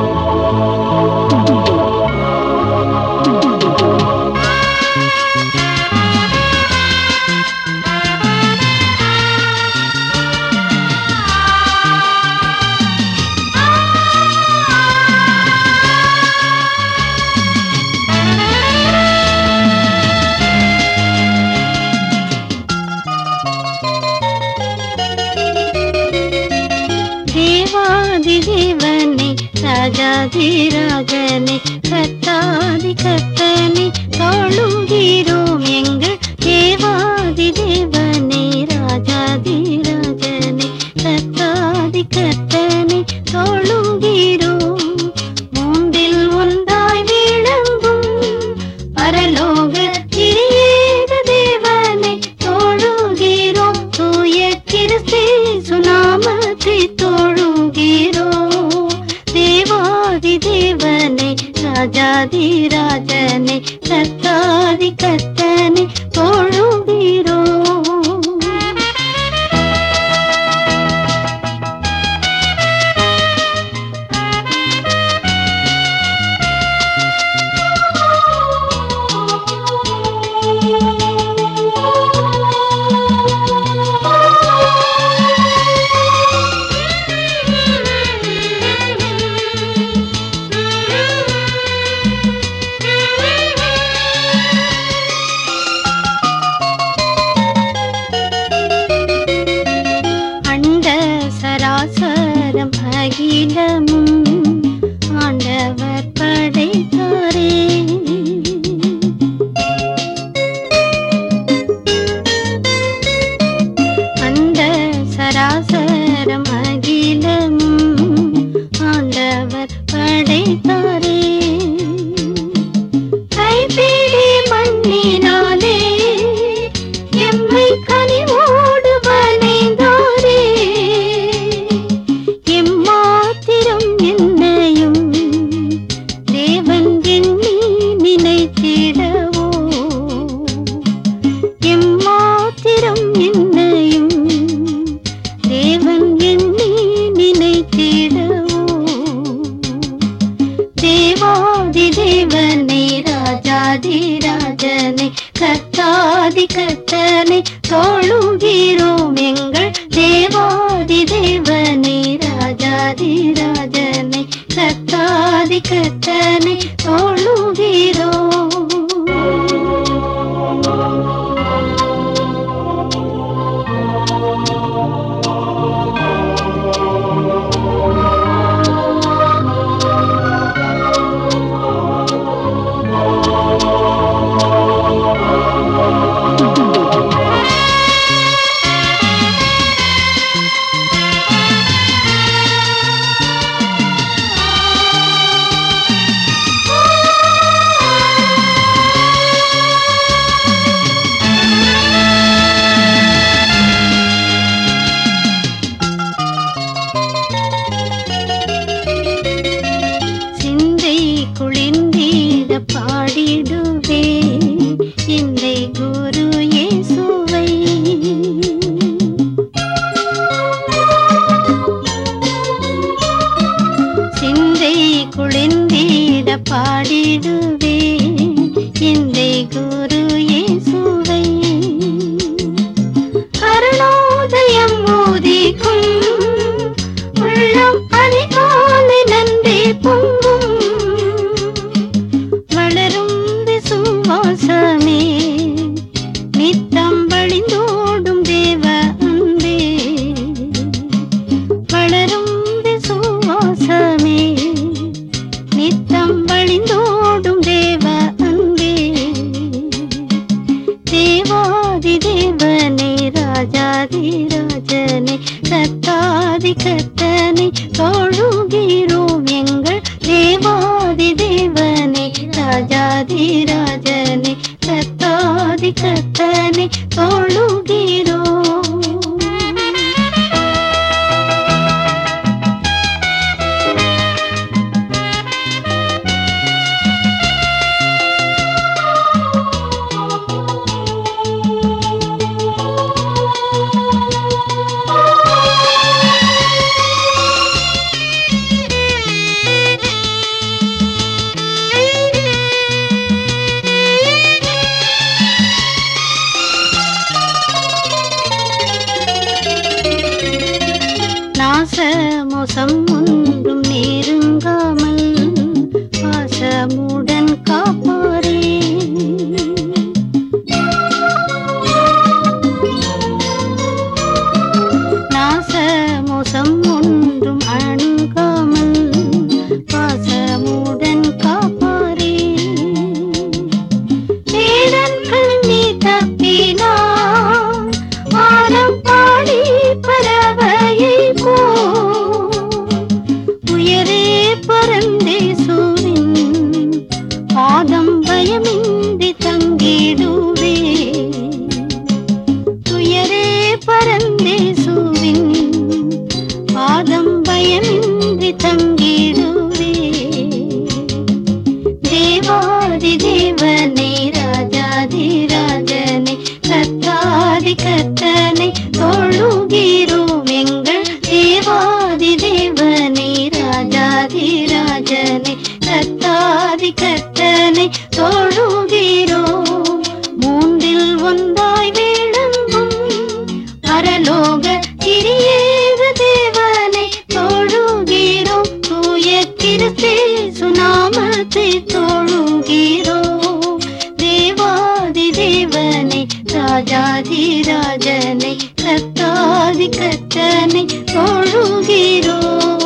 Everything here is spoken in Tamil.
Oh, ராஜாதிராஜனே கத்தாதி கத்தனே தோழுகிறோம் எங்கள் தேவாதி தேவன் தேவாதி தேவனே ராஜாதி ராஜனே கத்தாதி கத்தனை தொழுகிறோம் எங்கள் தேவாதி தேவனே ராஜாதி ராஜனே கத்தாதி கத்தனை मेरा मौसम ராஜனை கத்தாதி கத்தனை தொழுகிறோம்.